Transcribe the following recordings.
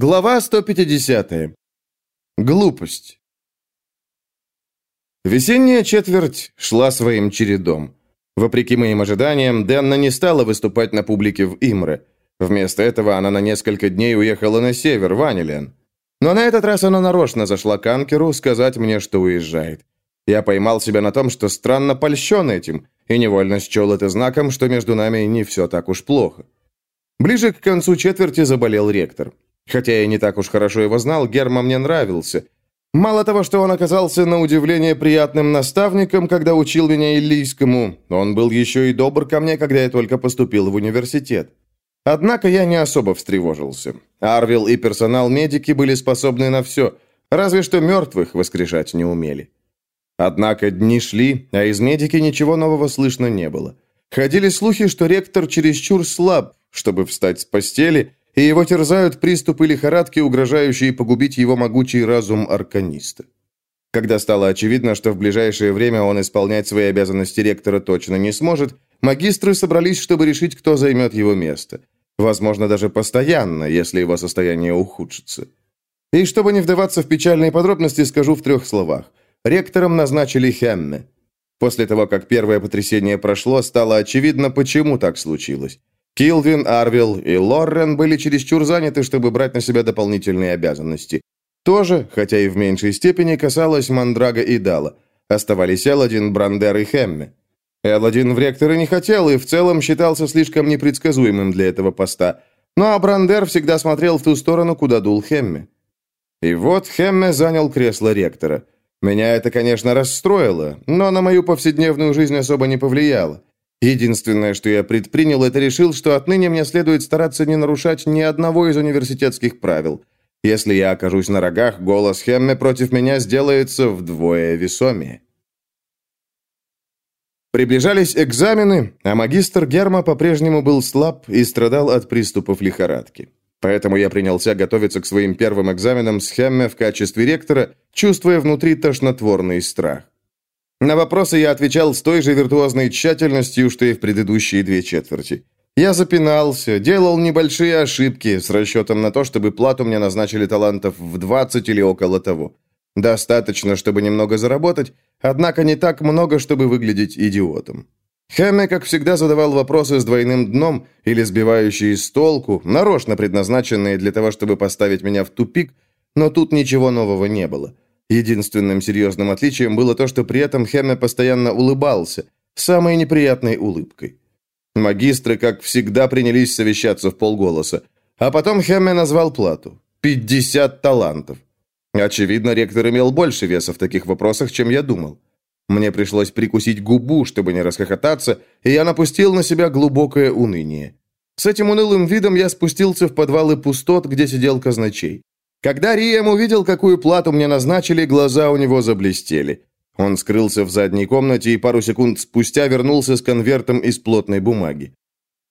Глава 150. Глупость. Весенняя четверть шла своим чередом. Вопреки моим ожиданиям, Дэнна не стала выступать на публике в Имре. Вместо этого она на несколько дней уехала на север, в Анилен. Но на этот раз она нарочно зашла к Анкеру сказать мне, что уезжает. Я поймал себя на том, что странно польщен этим, и невольно счел это знаком, что между нами не все так уж плохо. Ближе к концу четверти заболел ректор. Хотя я не так уж хорошо его знал, Герма мне нравился. Мало того, что он оказался на удивление приятным наставником, когда учил меня иллийскому, он был еще и добр ко мне, когда я только поступил в университет. Однако я не особо встревожился. Арвил и персонал медики были способны на все, разве что мертвых воскрешать не умели. Однако дни шли, а из медики ничего нового слышно не было. Ходили слухи, что ректор чересчур слаб, чтобы встать с постели, и его терзают приступы лихорадки, угрожающие погубить его могучий разум арканиста. Когда стало очевидно, что в ближайшее время он исполнять свои обязанности ректора точно не сможет, магистры собрались, чтобы решить, кто займет его место. Возможно, даже постоянно, если его состояние ухудшится. И чтобы не вдаваться в печальные подробности, скажу в трех словах. Ректором назначили Хемме. После того, как первое потрясение прошло, стало очевидно, почему так случилось. Килвин, Арвил и Лоррен были чересчур заняты, чтобы брать на себя дополнительные обязанности. Тоже, хотя и в меньшей степени, касалось Мандрага и Дала. Оставались Элладин, Брандер и Хемме. Элладин в ректоры не хотел и в целом считался слишком непредсказуемым для этого поста. Ну а Брандер всегда смотрел в ту сторону, куда дул Хемме. И вот Хемме занял кресло ректора. Меня это, конечно, расстроило, но на мою повседневную жизнь особо не повлияло. Единственное, что я предпринял, это решил, что отныне мне следует стараться не нарушать ни одного из университетских правил. Если я окажусь на рогах, голос Хемме против меня сделается вдвое весомее. Приближались экзамены, а магистр Герма по-прежнему был слаб и страдал от приступов лихорадки. Поэтому я принялся готовиться к своим первым экзаменам с Хемме в качестве ректора, чувствуя внутри тошнотворный страх. На вопросы я отвечал с той же виртуозной тщательностью, что и в предыдущие две четверти. Я запинался, делал небольшие ошибки с расчетом на то, чтобы плату мне назначили талантов в 20 или около того. Достаточно, чтобы немного заработать, однако не так много, чтобы выглядеть идиотом. Хэмме, как всегда, задавал вопросы с двойным дном или сбивающие с толку, нарочно предназначенные для того, чтобы поставить меня в тупик, но тут ничего нового не было. Единственным серьезным отличием было то, что при этом Хемме постоянно улыбался, самой неприятной улыбкой. Магистры, как всегда, принялись совещаться в полголоса. А потом Хемме назвал плату. 50 талантов. Очевидно, ректор имел больше веса в таких вопросах, чем я думал. Мне пришлось прикусить губу, чтобы не расхохотаться, и я напустил на себя глубокое уныние. С этим унылым видом я спустился в подвалы пустот, где сидел казначей. Когда Рием увидел, какую плату мне назначили, глаза у него заблестели. Он скрылся в задней комнате и пару секунд спустя вернулся с конвертом из плотной бумаги.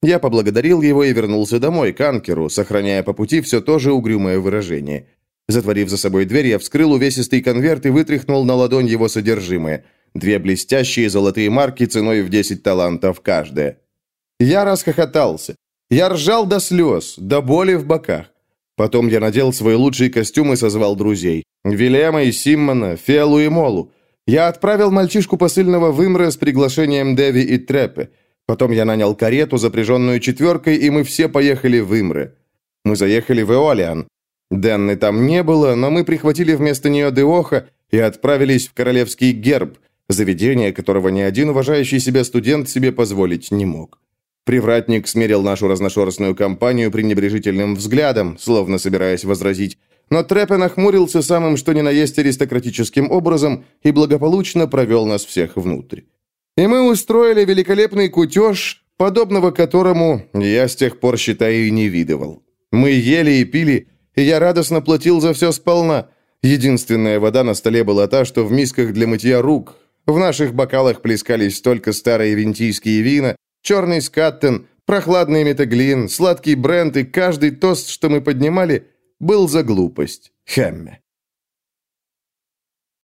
Я поблагодарил его и вернулся домой, к Анкеру, сохраняя по пути все то же угрюмое выражение. Затворив за собой дверь, я вскрыл увесистый конверт и вытряхнул на ладонь его содержимое. Две блестящие золотые марки ценой в 10 талантов каждая. Я расхохотался. Я ржал до слез, до боли в боках. Потом я надел свой лучший костюм и созвал друзей. Вильяма и Симмона, Фиалу и Молу. Я отправил мальчишку посыльного в Имре с приглашением Деви и Трепе. Потом я нанял карету, запряженную четверкой, и мы все поехали в Имре. Мы заехали в Эолиан. Денны там не было, но мы прихватили вместо нее Деоха и отправились в Королевский Герб, заведение которого ни один уважающий себя студент себе позволить не мог. Привратник смерил нашу разношерстную компанию пренебрежительным взглядом, словно собираясь возразить, но Трепе нахмурился самым что ни на есть аристократическим образом и благополучно провел нас всех внутрь. И мы устроили великолепный кутеж, подобного которому я с тех пор, считаю, и не видывал. Мы ели и пили, и я радостно платил за все сполна. Единственная вода на столе была та, что в мисках для мытья рук. В наших бокалах плескались только старые винтийские вина, черный скаттен, прохладный метаглин, сладкий бренд и каждый тост, что мы поднимали, был за глупость. Хэмме.